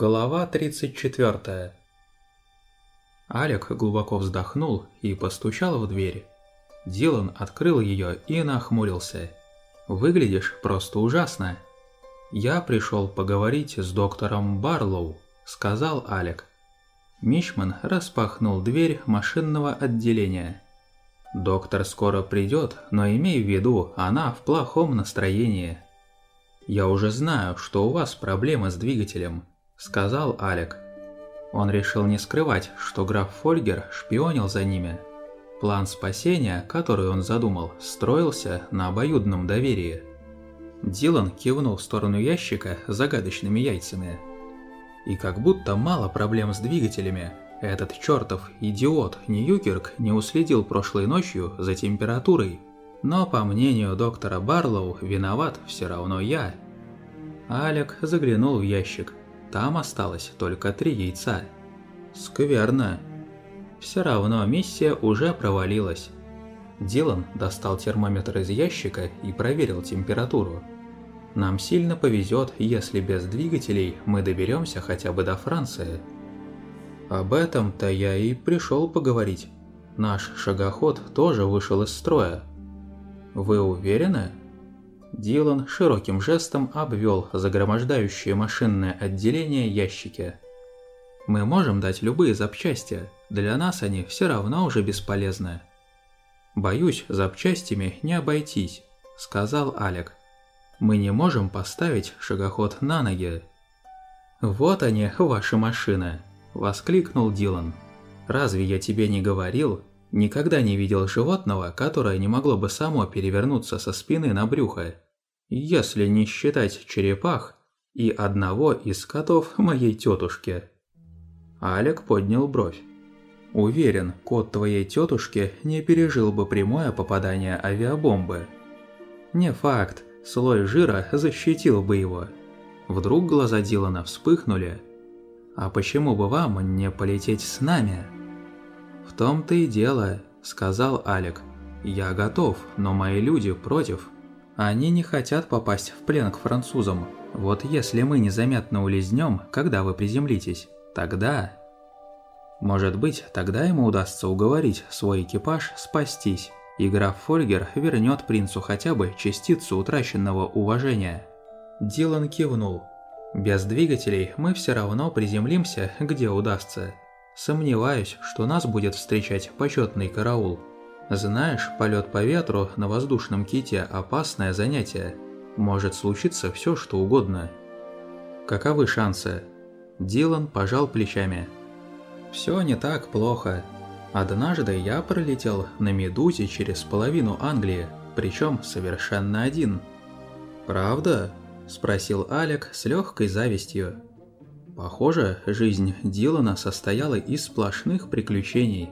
Глава 34 Алек глубоко вздохнул и постучал в дверь. Дилан открыл ее и нахмурился. «Выглядишь просто ужасно». «Я пришел поговорить с доктором Барлоу», — сказал Алек. Мичман распахнул дверь машинного отделения. «Доктор скоро придет, но имей в виду, она в плохом настроении». «Я уже знаю, что у вас проблемы с двигателем», – сказал Алек. Он решил не скрывать, что граф Фольгер шпионил за ними. План спасения, который он задумал, строился на обоюдном доверии. Дилан кивнул в сторону ящика с загадочными яйцами. И как будто мало проблем с двигателями, этот чертов идиот Ньюкерк не уследил прошлой ночью за температурой но, по мнению доктора Барлоу, виноват все равно я. Алек заглянул в ящик. Там осталось только три яйца. Скверно. Все равно миссия уже провалилась. Дилан достал термометр из ящика и проверил температуру. Нам сильно повезет, если без двигателей мы доберемся хотя бы до Франции. Об этом-то я и пришел поговорить. Наш шагоход тоже вышел из строя, «Вы уверены?» Дилан широким жестом обвел загромождающее машинное отделение ящики. «Мы можем дать любые запчасти, для нас они все равно уже бесполезны». «Боюсь, запчастями не обойтись», – сказал Алек. «Мы не можем поставить шагоход на ноги». «Вот они, ваши машины», – воскликнул Дилан. «Разве я тебе не говорил, Никогда не видел животного, которое не могло бы само перевернуться со спины на брюхо, если не считать черепах и одного из котов моей тетушки. Алек поднял бровь. Уверен, кот твоей тетушки не пережил бы прямое попадание авиабомбы. Не факт, слой жира защитил бы его. Вдруг глаза Дилана вспыхнули. А почему бы вам не полететь с нами? «В том-то и дело», – сказал Алек. «Я готов, но мои люди против. Они не хотят попасть в плен к французам. Вот если мы незаметно улизнем, когда вы приземлитесь, тогда...» Может быть, тогда ему удастся уговорить свой экипаж спастись, и граф Фольгер вернет принцу хотя бы частицу утраченного уважения. Дилан кивнул. «Без двигателей мы все равно приземлимся, где удастся. Сомневаюсь, что нас будет встречать почетный караул. Знаешь, полет по ветру на воздушном ките – опасное занятие. Может случиться все, что угодно. Каковы шансы? Дилан пожал плечами. Все не так плохо. Однажды я пролетел на Медузе через половину Англии, причем совершенно один. «Правда?» – спросил Алек с легкой завистью. Похоже, жизнь Дилана состояла из сплошных приключений.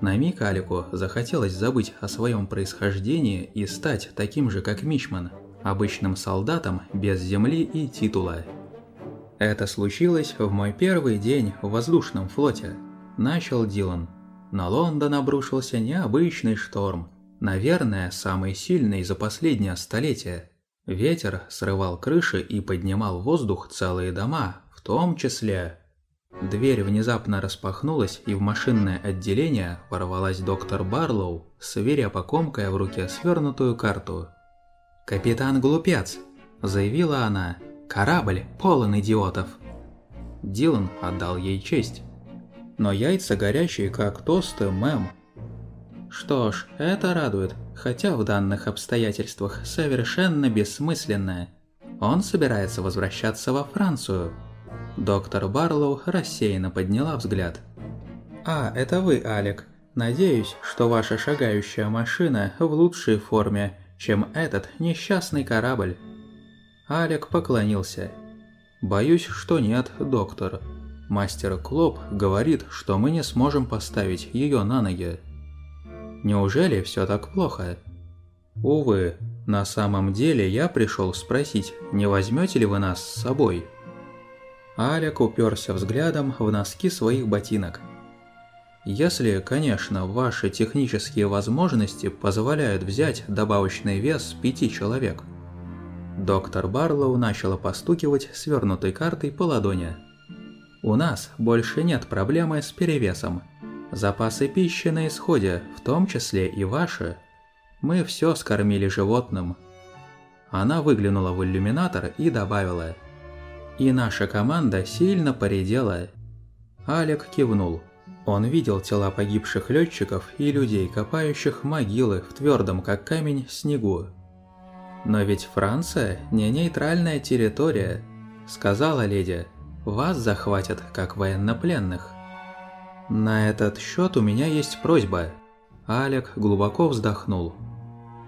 На миг Алику захотелось забыть о своем происхождении и стать таким же, как Мичман, обычным солдатом без земли и титула. Это случилось в мой первый день в воздушном флоте. Начал Дилан. На Лондон обрушился необычный шторм. Наверное, самый сильный за последнее столетие. Ветер срывал крыши и поднимал в воздух целые дома, в том числе... Дверь внезапно распахнулась, и в машинное отделение ворвалась доктор Барлоу, свирепо комкая в руке свернутую карту. «Капитан Глупец!» – заявила она. «Корабль полон идиотов!» Дилан отдал ей честь. «Но яйца горячие, как тосты, мэм!» Что ж, это радует, хотя в данных обстоятельствах совершенно бессмысленно. Он собирается возвращаться во Францию. Доктор Барлоу рассеянно подняла взгляд. «А, это вы, Алек. Надеюсь, что ваша шагающая машина в лучшей форме, чем этот несчастный корабль». Алек поклонился. «Боюсь, что нет, доктор. Мастер Клоп говорит, что мы не сможем поставить ее на ноги». «Неужели все так плохо?» «Увы, на самом деле я пришел спросить, не возьмете ли вы нас с собой?» Алек уперся взглядом в носки своих ботинок. Если, конечно, ваши технические возможности позволяют взять добавочный вес пяти человек. Доктор Барлоу начала постукивать свернутой картой по ладони. У нас больше нет проблемы с перевесом. Запасы пищи на исходе, в том числе и ваши. Мы все скормили животным. Она выглянула в иллюминатор и добавила. И наша команда сильно поредела. Алек кивнул. Он видел тела погибших летчиков и людей, копающих могилы в твердом как камень снегу. «Но ведь Франция не нейтральная территория», — сказала леди. «Вас захватят как военнопленных». «На этот счет у меня есть просьба». Алек глубоко вздохнул.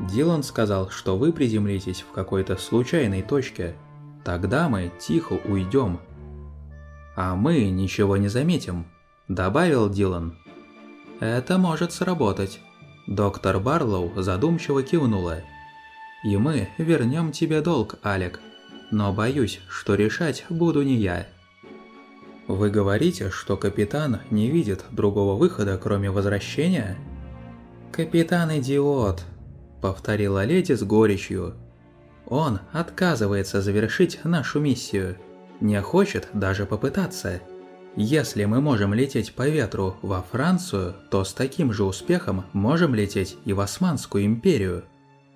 Дилан сказал, что вы приземлитесь в какой-то случайной точке. Тогда мы тихо уйдем. А мы ничего не заметим, добавил Дилан. Это может сработать. Доктор Барлоу задумчиво кивнула. И мы вернем тебе долг, Алек. Но боюсь, что решать буду не я. Вы говорите, что капитан не видит другого выхода, кроме возвращения? Капитан идиот, повторила леди с горечью. Он отказывается завершить нашу миссию. Не хочет даже попытаться. Если мы можем лететь по ветру во Францию, то с таким же успехом можем лететь и в Османскую империю.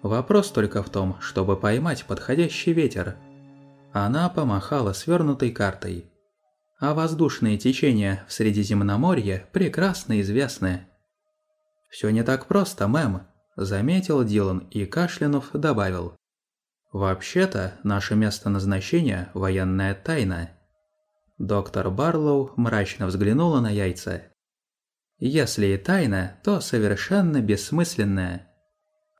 Вопрос только в том, чтобы поймать подходящий ветер. Она помахала свернутой картой. А воздушные течения в Средиземноморье прекрасно известны. «Все не так просто, мэм», заметил Дилан и кашлянув добавил. «Вообще-то, наше место назначения – военная тайна». Доктор Барлоу мрачно взглянула на яйца. «Если и тайна, то совершенно бессмысленная».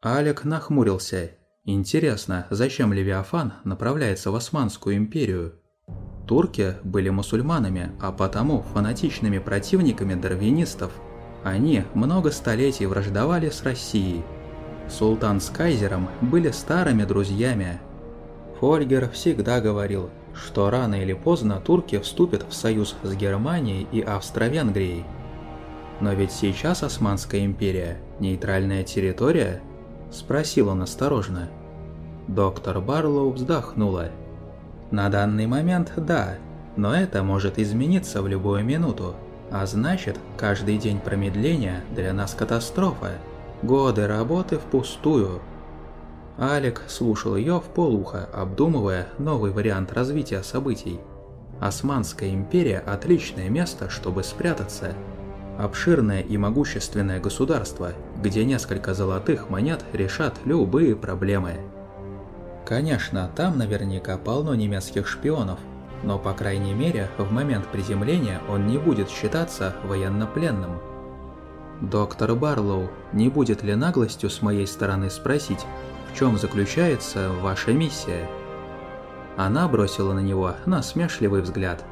Алек нахмурился. Интересно, зачем Левиафан направляется в Османскую империю? Турки были мусульманами, а потому фанатичными противниками дарвинистов – они много столетий враждовали с Россией. Султан с кайзером были старыми друзьями. Фольгер всегда говорил, что рано или поздно турки вступят в союз с Германией и Австро-Венгрией. Но ведь сейчас Османская империя – нейтральная территория? Спросил он осторожно. Доктор Барлоу вздохнула. На данный момент – да, но это может измениться в любую минуту. А значит, каждый день промедления для нас катастрофа. Годы работы впустую. Алек слушал ее в полухо, обдумывая новый вариант развития событий. Османская империя – отличное место, чтобы спрятаться. Обширное и могущественное государство, где несколько золотых монет решат любые проблемы. Конечно, там наверняка полно немецких шпионов, но по крайней мере в момент приземления он не будет считаться военнопленным. Доктор Барлоу, не будет ли наглостью с моей стороны спросить, в чем заключается ваша миссия? Она бросила на него насмешливый взгляд.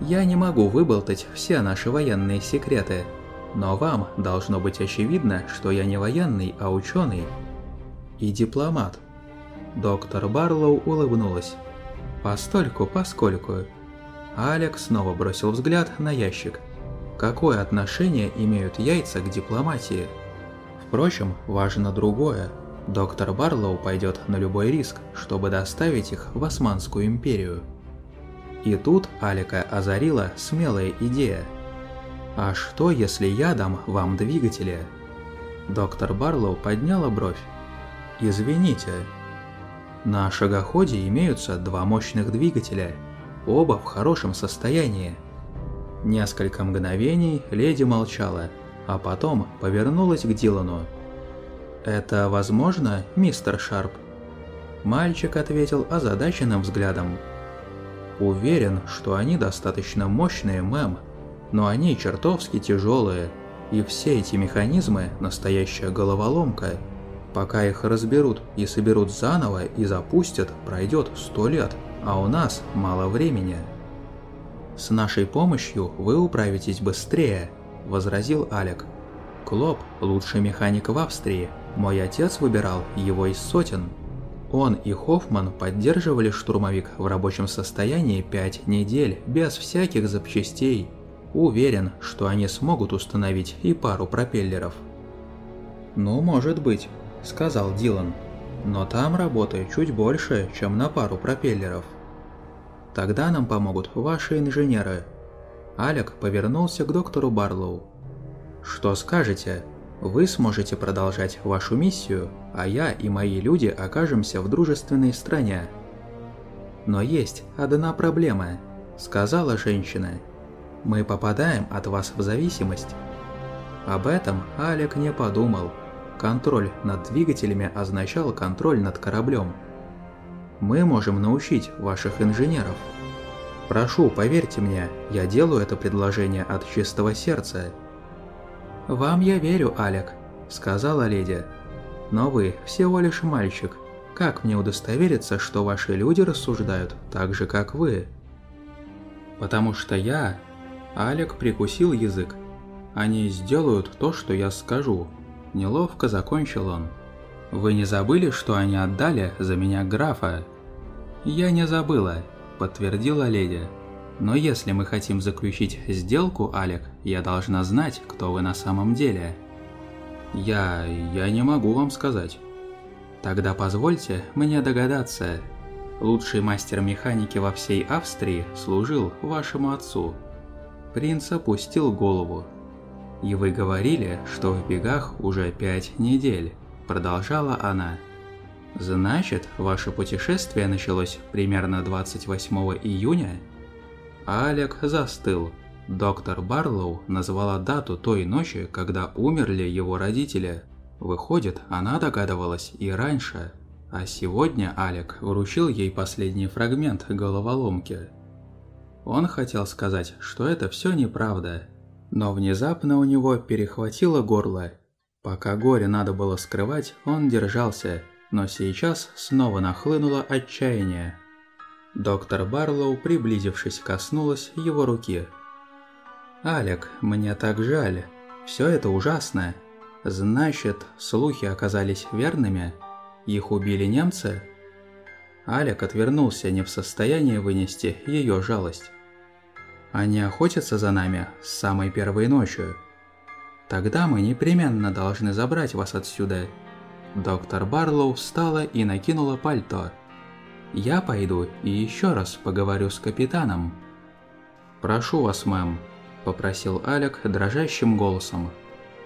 «Я не могу выболтать все наши военные секреты, но вам должно быть очевидно, что я не военный, а ученый и дипломат». Доктор Барлоу улыбнулась. Постольку, поскольку. Алекс снова бросил взгляд на ящик. Какое отношение имеют яйца к дипломатии? Впрочем, важно другое. Доктор Барлоу пойдет на любой риск, чтобы доставить их в Османскую империю. И тут Алика озарила смелая идея. «А что, если я дам вам двигатели?» Доктор Барлоу подняла бровь. «Извините, на шагоходе имеются два мощных двигателя, оба в хорошем состоянии. Несколько мгновений леди молчала, а потом повернулась к Дилану. «Это возможно, мистер Шарп?» Мальчик ответил озадаченным взглядом. «Уверен, что они достаточно мощные, мэм, но они чертовски тяжелые, и все эти механизмы – настоящая головоломка». Пока их разберут и соберут заново и запустят, пройдет сто лет, а у нас мало времени. «С нашей помощью вы управитесь быстрее», – возразил Алек. «Клоп – лучший механик в Австрии. Мой отец выбирал его из сотен. Он и Хоффман поддерживали штурмовик в рабочем состоянии пять недель, без всяких запчастей. Уверен, что они смогут установить и пару пропеллеров». «Ну, может быть», – сказал Дилан. «Но там работы чуть больше, чем на пару пропеллеров». Тогда нам помогут ваши инженеры. Алек повернулся к доктору Барлоу. Что скажете? Вы сможете продолжать вашу миссию, а я и мои люди окажемся в дружественной стране. Но есть одна проблема, сказала женщина. Мы попадаем от вас в зависимость. Об этом Алек не подумал. Контроль над двигателями означал контроль над кораблем. Мы можем научить ваших инженеров. Прошу, поверьте мне, я делаю это предложение от чистого сердца. «Вам я верю, Алек», — сказала леди. «Но вы всего лишь мальчик. Как мне удостовериться, что ваши люди рассуждают так же, как вы?» «Потому что я...» Алек прикусил язык. «Они сделают то, что я скажу». Неловко закончил он. «Вы не забыли, что они отдали за меня графа?» «Я не забыла», – подтвердила леди. «Но если мы хотим заключить сделку, Алек, я должна знать, кто вы на самом деле». «Я... я не могу вам сказать». «Тогда позвольте мне догадаться. Лучший мастер механики во всей Австрии служил вашему отцу». Принц опустил голову. «И вы говорили, что в бегах уже пять недель», – продолжала она. «Значит, ваше путешествие началось примерно 28 июня?» Алек застыл. Доктор Барлоу назвала дату той ночи, когда умерли его родители. Выходит, она догадывалась и раньше. А сегодня Алек вручил ей последний фрагмент головоломки. Он хотел сказать, что это все неправда, но внезапно у него перехватило горло. Пока горе надо было скрывать, он держался, но сейчас снова нахлынуло отчаяние. Доктор Барлоу, приблизившись, коснулась его руки. «Алек, мне так жаль. Все это ужасно. Значит, слухи оказались верными? Их убили немцы?» Алек отвернулся, не в состоянии вынести ее жалость. Они охотятся за нами с самой первой ночью. Тогда мы непременно должны забрать вас отсюда. Доктор Барлоу встала и накинула пальто. Я пойду и еще раз поговорю с капитаном. Прошу вас, мэм, попросил Алек дрожащим голосом.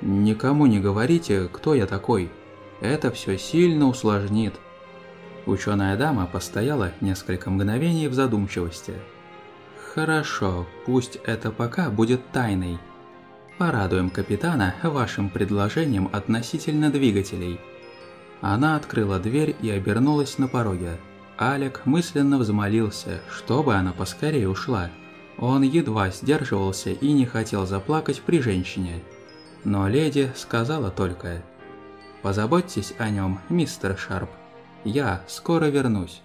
Никому не говорите, кто я такой. Это все сильно усложнит. Ученая дама постояла несколько мгновений в задумчивости. Хорошо, пусть это пока будет тайной. Порадуем капитана вашим предложением относительно двигателей. Она открыла дверь и обернулась на пороге. Алек мысленно взмолился, чтобы она поскорее ушла. Он едва сдерживался и не хотел заплакать при женщине. Но леди сказала только «Позаботьтесь о нем, мистер Шарп. Я скоро вернусь».